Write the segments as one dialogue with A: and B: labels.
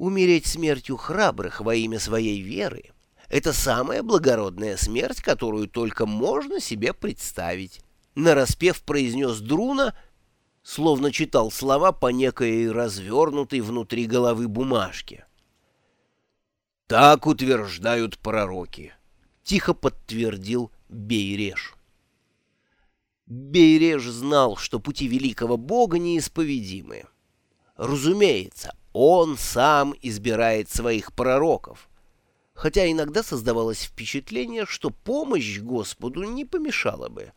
A: Умереть смертью храбрых во имя своей веры — это самая благородная смерть, которую только можно себе представить. Нараспев произнес Друна, словно читал слова по некой развернутой внутри головы бумажке. «Так утверждают пророки», — тихо подтвердил Бейреш. Бейреш знал, что пути великого бога неисповедимы. Разумеется, он сам избирает своих пророков, хотя иногда создавалось впечатление, что помощь Господу не помешала бы.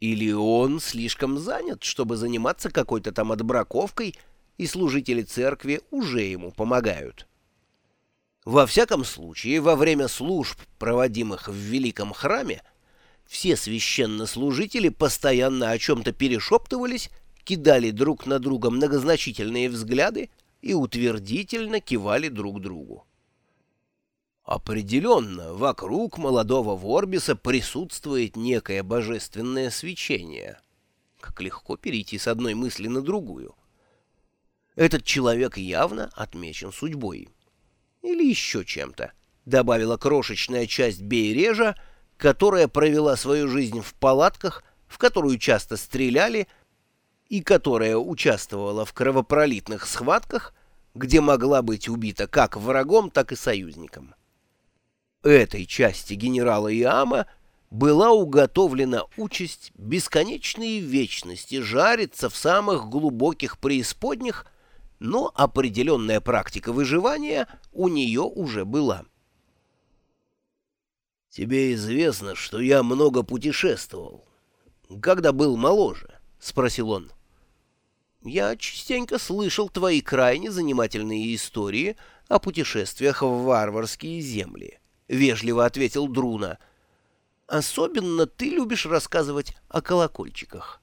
A: Или он слишком занят, чтобы заниматься какой-то там отбраковкой, и служители церкви уже ему помогают. Во всяком случае, во время служб, проводимых в великом храме, все священнослужители постоянно о чем-то перешептывались, кидали друг на друга многозначительные взгляды и утвердительно кивали друг другу. Определенно, вокруг молодого Ворбиса присутствует некое божественное свечение. Как легко перейти с одной мысли на другую. Этот человек явно отмечен судьбой. Или еще чем-то, добавила крошечная часть Бейрежа, которая провела свою жизнь в палатках, в которую часто стреляли, и которая участвовала в кровопролитных схватках, где могла быть убита как врагом, так и союзником. Этой части генерала Иама была уготовлена участь бесконечной вечности жариться в самых глубоких преисподнях, но определенная практика выживания у нее уже была. «Тебе известно, что я много путешествовал. Когда был моложе?» — спросил он. «Я частенько слышал твои крайне занимательные истории о путешествиях в варварские земли», — вежливо ответил Друна. «Особенно ты любишь рассказывать о колокольчиках».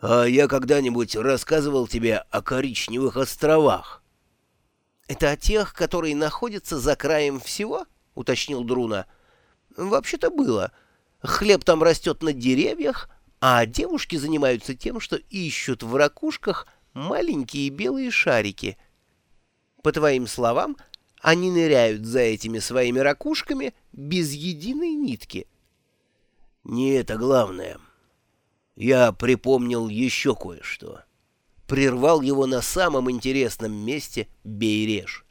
A: «А я когда-нибудь рассказывал тебе о коричневых островах?» «Это о тех, которые находятся за краем всего?» — уточнил Друна. Вообще-то было. Хлеб там растет на деревьях, а девушки занимаются тем, что ищут в ракушках маленькие белые шарики. По твоим словам, они ныряют за этими своими ракушками без единой нитки. Не это главное. Я припомнил еще кое-что. Прервал его на самом интересном месте Бейреш.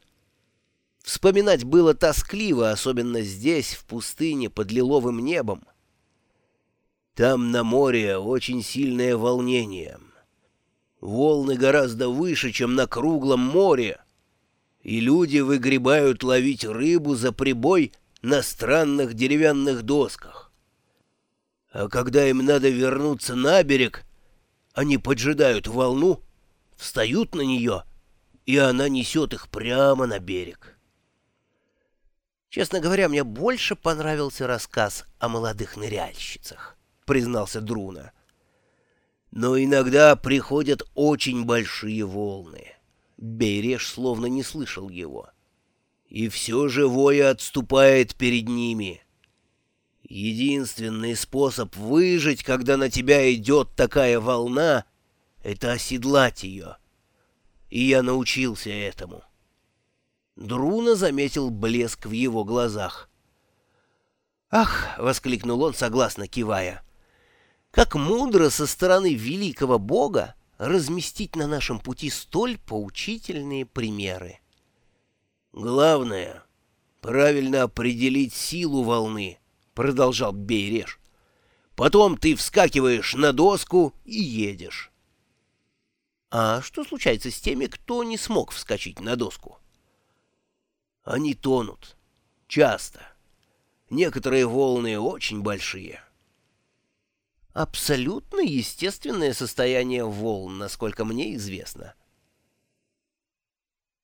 A: Вспоминать было тоскливо, особенно здесь, в пустыне, под лиловым небом. Там на море очень сильное волнение. Волны гораздо выше, чем на круглом море, и люди выгребают ловить рыбу за прибой на странных деревянных досках. А когда им надо вернуться на берег, они поджидают волну, встают на нее, и она несет их прямо на берег. Честно говоря, мне больше понравился рассказ о молодых ныряльщицах, признался Друна. Но иногда приходят очень большие волны. Бейреш словно не слышал его. И все живое отступает перед ними. Единственный способ выжить, когда на тебя идет такая волна, — это оседлать ее. И я научился этому. Друна заметил блеск в его глазах. «Ах!» — воскликнул он, согласно кивая. «Как мудро со стороны великого бога разместить на нашем пути столь поучительные примеры!» «Главное — правильно определить силу волны», — продолжал Бейреш. «Потом ты вскакиваешь на доску и едешь». «А что случается с теми, кто не смог вскочить на доску?» Они тонут. Часто. Некоторые волны очень большие. Абсолютно естественное состояние волн, насколько мне известно.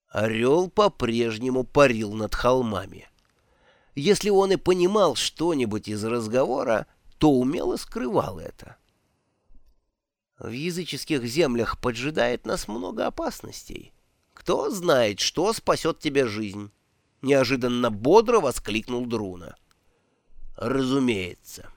A: Орел по-прежнему парил над холмами. Если он и понимал что-нибудь из разговора, то умело скрывал это. В языческих землях поджидает нас много опасностей. Кто знает, что спасет тебе жизнь. — неожиданно бодро воскликнул Друна. «Разумеется».